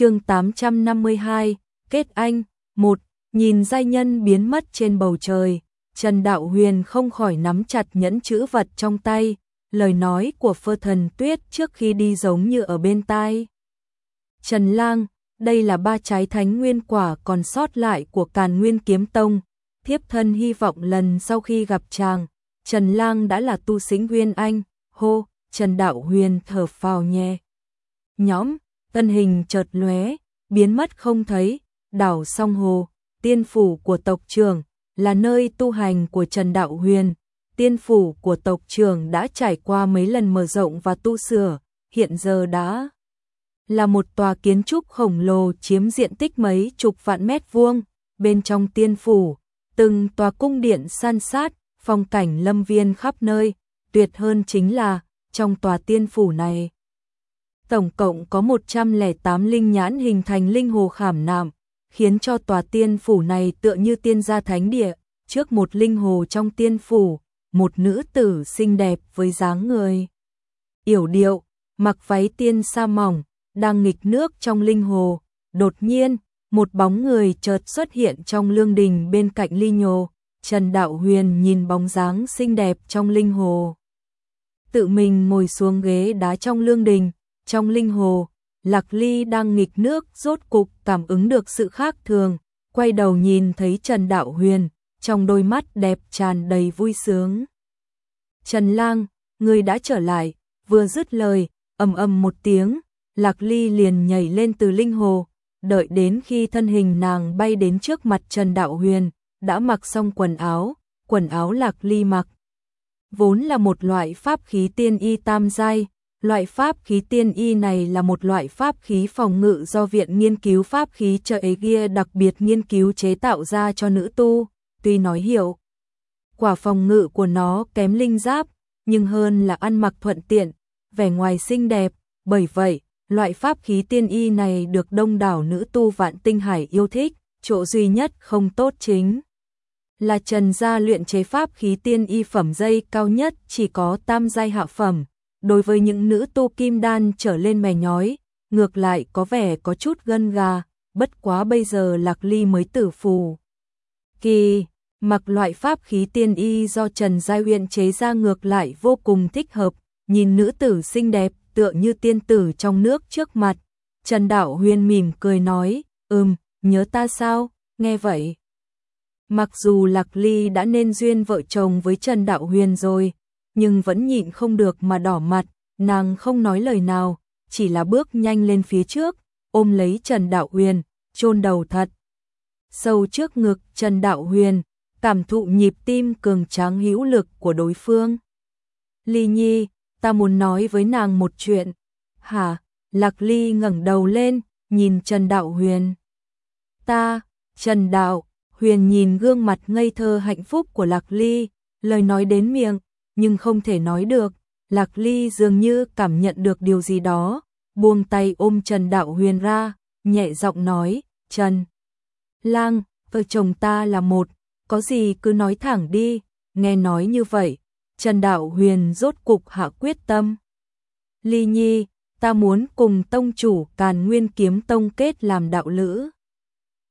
chương 852, kết anh, một, nhìn giai nhân biến mất trên bầu trời, Trần Đạo Huyền không khỏi nắm chặt nhẫn chữ vật trong tay, lời nói của phơ thần tuyết trước khi đi giống như ở bên tai. Trần Lang, đây là ba trái thánh nguyên quả còn sót lại của Càn Nguyên Kiếm Tông, thiếp thân hy vọng lần sau khi gặp chàng, Trần Lang đã là tu sĩ Nguyên Anh, hô, Trần Đạo Huyền thở phào nhẹ. Nhóm, tân hình chợt lóe, biến mất không thấy, đảo song hồ, tiên phủ của tộc trưởng, là nơi tu hành của Trần Đạo Huyền. Tiên phủ của tộc trưởng đã trải qua mấy lần mở rộng và tu sửa, hiện giờ đã là một tòa kiến trúc khổng lồ chiếm diện tích mấy chục vạn mét vuông, bên trong tiên phủ, từng tòa cung điện san sát, phong cảnh lâm viên khắp nơi, tuyệt hơn chính là trong tòa tiên phủ này. Tổng cộng có 108 linh nhãn hình thành linh hồ khảm nạm, khiến cho tòa tiên phủ này tựa như tiên gia thánh địa, trước một linh hồ trong tiên phủ, một nữ tử xinh đẹp với dáng người. Yểu điệu, mặc váy tiên sa mỏng, đang nghịch nước trong linh hồ, đột nhiên, một bóng người chợt xuất hiện trong lương đình bên cạnh ly nhồ, Trần Đạo Huyền nhìn bóng dáng xinh đẹp trong linh hồ. Tự mình ngồi xuống ghế đá trong lương đình, trong linh hồ, Lạc Ly đang nghịch nước rốt cục cảm ứng được sự khác thường, quay đầu nhìn thấy Trần Đạo Huyền, trong đôi mắt đẹp tràn đầy vui sướng. Trần Lang, người đã trở lại, vừa dứt lời, ầm ầm một tiếng, Lạc Ly liền nhảy lên từ linh hồ, đợi đến khi thân hình nàng bay đến trước mặt Trần Đạo Huyền, đã mặc xong quần áo, quần áo Lạc Ly mặc. Vốn là một loại pháp khí tiên y tam giai, Loại pháp khí tiên y này là một loại pháp khí phòng ngự do Viện Nghiên cứu Pháp khí trợ ấy kia đặc biệt nghiên cứu chế tạo ra cho nữ tu, tuy nói hiểu. Quả phòng ngự của nó kém linh giáp, nhưng hơn là ăn mặc thuận tiện, vẻ ngoài xinh đẹp, bởi vậy, loại pháp khí tiên y này được đông đảo nữ tu vạn tinh hải yêu thích, chỗ duy nhất không tốt chính là Trần gia luyện chế pháp khí tiên y phẩm dây cao nhất chỉ có tam giai hạ phẩm, đối với những nữ tu kim đan trở lên mè nhói, ngược lại có vẻ có chút gân gà, bất quá bây giờ Lạc Ly mới tử phù. Kỳ, mặc loại pháp khí tiên y do Trần Giai Uyên chế ra ngược lại vô cùng thích hợp, nhìn nữ tử xinh đẹp tựa như tiên tử trong nước trước mặt. Trần Đạo Huyên mỉm cười nói, ừm, nhớ ta sao, nghe vậy. Mặc dù Lạc Ly đã nên duyên vợ chồng với Trần Đạo Huyền rồi, nhưng vẫn nhịn không được mà đỏ mặt, nàng không nói lời nào, chỉ là bước nhanh lên phía trước, ôm lấy Trần Đạo Huyền, chôn đầu thật. Sâu trước ngực Trần Đạo Huyền, cảm thụ nhịp tim cường tráng hữu lực của đối phương. Ly Nhi, ta muốn nói với nàng một chuyện. Hả? Lạc Ly ngẩng đầu lên, nhìn Trần Đạo Huyền. Ta, Trần Đạo, Huyền nhìn gương mặt ngây thơ hạnh phúc của Lạc Ly, lời nói đến miệng, nhưng không thể nói được. Lạc Ly dường như cảm nhận được điều gì đó, buông tay ôm Trần Đạo Huyền ra, nhẹ giọng nói, Trần Lang, vợ chồng ta là một, có gì cứ nói thẳng đi, nghe nói như vậy, Trần Đạo Huyền rốt cục hạ quyết tâm. Ly Nhi, ta muốn cùng tông chủ Càn Nguyên Kiếm Tông kết làm đạo lữ.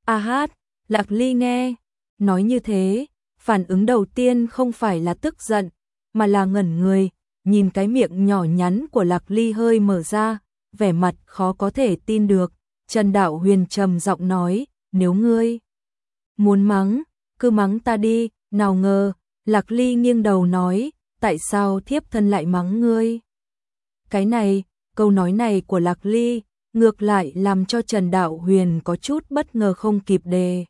A hát, Lạc Ly nghe, nói như thế, phản ứng đầu tiên không phải là tức giận, mà là ngẩn người, nhìn cái miệng nhỏ nhắn của Lạc Ly hơi mở ra, vẻ mặt khó có thể tin được. Trần Đạo Huyền trầm giọng nói, nếu ngươi muốn mắng, cứ mắng ta đi, nào ngờ, Lạc Ly nghiêng đầu nói, tại sao thiếp thân lại mắng ngươi? Cái này, câu nói này của Lạc Ly, ngược lại làm cho Trần Đạo Huyền có chút bất ngờ không kịp đề.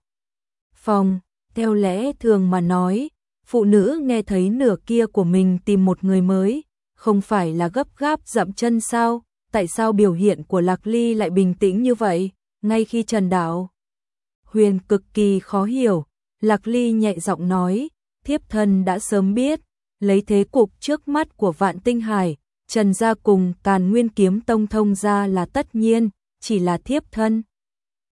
Phòng, theo lẽ thường mà nói, phụ nữ nghe thấy nửa kia của mình tìm một người mới, không phải là gấp gáp dậm chân sao, tại sao biểu hiện của Lạc Ly lại bình tĩnh như vậy, ngay khi Trần Đạo. Huyền cực kỳ khó hiểu, Lạc Ly nhẹ giọng nói, thiếp thân đã sớm biết, lấy thế cục trước mắt của vạn tinh hải, Trần gia cùng càn nguyên kiếm tông thông ra là tất nhiên, chỉ là thiếp thân.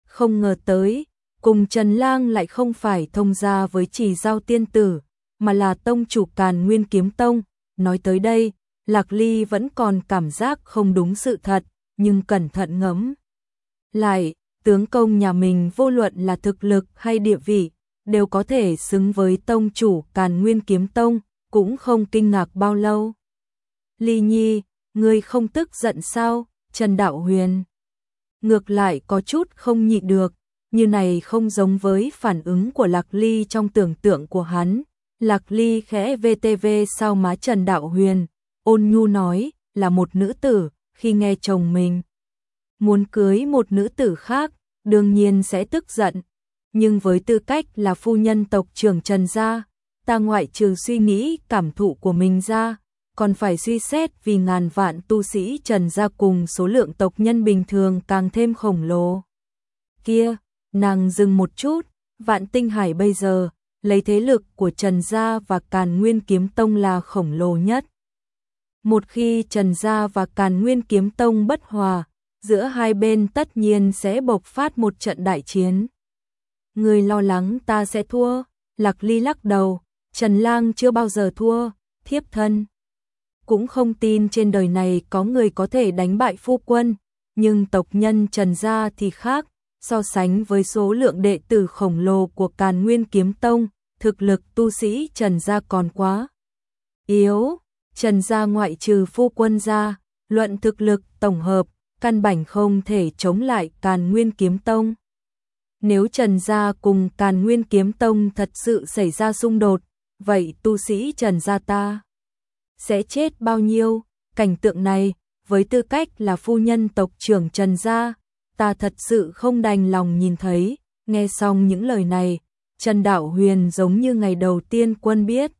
Không ngờ tới, cùng Trần Lang lại không phải thông gia với chỉ giao tiên tử, mà là tông chủ Càn Nguyên Kiếm Tông. Nói tới đây, Lạc Ly vẫn còn cảm giác không đúng sự thật, nhưng cẩn thận ngẫm. Lại, tướng công nhà mình vô luận là thực lực hay địa vị, đều có thể xứng với tông chủ Càn Nguyên Kiếm Tông, cũng không kinh ngạc bao lâu. Ly Nhi, ngươi không tức giận sao? Trần Đạo Huyền. Ngược lại có chút không nhịn được, như này không giống với phản ứng của Lạc Ly trong tưởng tượng của hắn. Lạc Ly khẽ VTV sau má Trần Đạo Huyền, ôn nhu nói, là một nữ tử, khi nghe chồng mình muốn cưới một nữ tử khác, đương nhiên sẽ tức giận. Nhưng với tư cách là phu nhân tộc trưởng Trần Gia, ta ngoại trừ suy nghĩ cảm thụ của mình ra, còn phải suy xét vì ngàn vạn tu sĩ Trần Gia cùng số lượng tộc nhân bình thường càng thêm khổng lồ. Kia, nàng dừng một chút, vạn tinh hải bây giờ, lấy thế lực của Trần Gia và Càn Nguyên Kiếm Tông là khổng lồ nhất. Một khi Trần Gia và Càn Nguyên Kiếm Tông bất hòa, giữa hai bên tất nhiên sẽ bộc phát một trận đại chiến. Người lo lắng ta sẽ thua, Lạc Ly lắc đầu, Trần Lang chưa bao giờ thua, thiếp thân. Cũng không tin trên đời này có người có thể đánh bại phu quân, nhưng tộc nhân Trần Gia thì khác, so sánh với số lượng đệ tử khổng lồ của Càn Nguyên Kiếm Tông, thực lực tu sĩ Trần Gia còn quá yếu. Trần Gia ngoại trừ phu quân gia, luận thực lực tổng hợp, căn bản không thể chống lại Càn Nguyên Kiếm Tông. Nếu Trần Gia cùng Càn Nguyên Kiếm Tông thật sự xảy ra xung đột, vậy tu sĩ Trần Gia ta sẽ chết bao nhiêu? Cảnh tượng này, với tư cách là phu nhân tộc trưởng Trần Gia, ta thật sự không đành lòng nhìn thấy, nghe xong những lời này, Trần Đạo Huyền giống như ngày đầu tiên quân biết.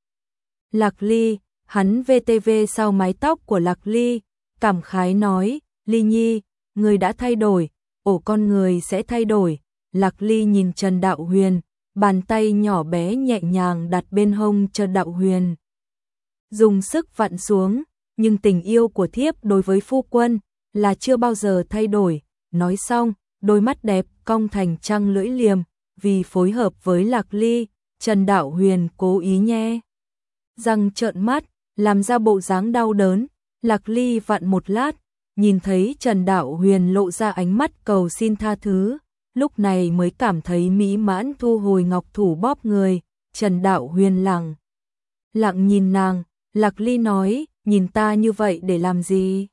Lạc Ly, hắn VTV sau mái tóc của Lạc Ly, cảm khái nói, Ly Nhi, người đã thay đổi, ổ con người sẽ thay đổi. Lạc Ly nhìn Trần Đạo Huyền, bàn tay nhỏ bé nhẹ nhàng đặt bên hông Trần Đạo Huyền. Dùng sức vặn xuống, nhưng tình yêu của thiếp đối với phu quân là chưa bao giờ thay đổi. Nói xong, đôi mắt đẹp cong thành trăng lưỡi liềm, vì phối hợp với Lạc Ly, Trần Đạo Huyền cố ý nhe. Răng trợn mắt, làm ra bộ dáng đau đớn, Lạc Ly vặn một lát, nhìn thấy Trần Đạo Huyền lộ ra ánh mắt cầu xin tha thứ, lúc này mới cảm thấy mỹ mãn thu hồi ngọc thủ bóp người, Trần Đạo Huyền lặng. Lặng nhìn nàng, Lạc Ly nói, nhìn ta như vậy để làm gì?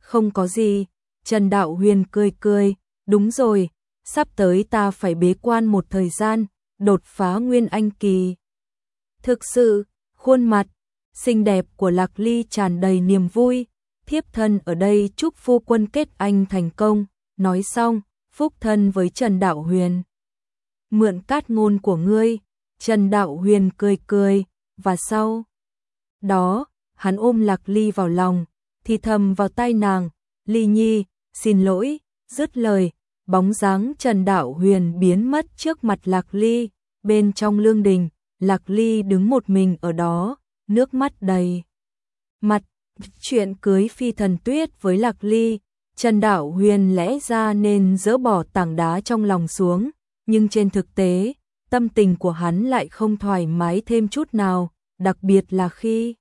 Không có gì, Trần Đạo Huyền cười cười, đúng rồi, sắp tới ta phải bế quan một thời gian, đột phá nguyên anh kỳ. Thực sự, khuôn mặt, xinh đẹp của Lạc Ly tràn đầy niềm vui, thiếp thân ở đây chúc phu quân kết anh thành công, nói xong, phúc thân với Trần Đạo Huyền. Mượn cát ngôn của ngươi, Trần Đạo Huyền cười cười, và sau đó, hắn ôm Lạc Ly vào lòng, thì thầm vào tai nàng, Ly Nhi, xin lỗi, dứt lời, bóng dáng Trần Đạo Huyền biến mất trước mặt Lạc Ly, bên trong lương đình, Lạc Ly đứng một mình ở đó, nước mắt đầy. Mặt, chuyện cưới phi thần tuyết với Lạc Ly, Trần Đạo Huyền lẽ ra nên dỡ bỏ tảng đá trong lòng xuống, nhưng trên thực tế, tâm tình của hắn lại không thoải mái thêm chút nào, đặc biệt là khi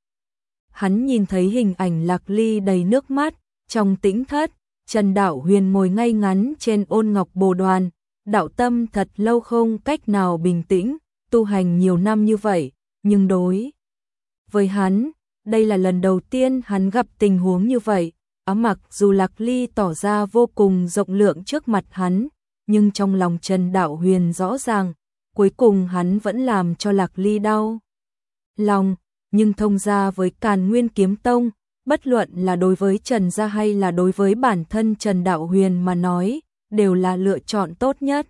hắn nhìn thấy hình ảnh Lạc Ly đầy nước mắt, trong tĩnh thất, Trần Đạo Huyền ngồi ngay ngắn trên ôn ngọc bồ đoàn, đạo tâm thật lâu không cách nào bình tĩnh, tu hành nhiều năm như vậy, nhưng đối với hắn, đây là lần đầu tiên hắn gặp tình huống như vậy, áo mặc dù Lạc Ly tỏ ra vô cùng rộng lượng trước mặt hắn, nhưng trong lòng Trần Đạo Huyền rõ ràng, cuối cùng hắn vẫn làm cho Lạc Ly đau. Lòng, nhưng thông ra với Càn Nguyên Kiếm Tông, bất luận là đối với Trần Gia hay là đối với bản thân Trần Đạo Huyền mà nói, đều là lựa chọn tốt nhất.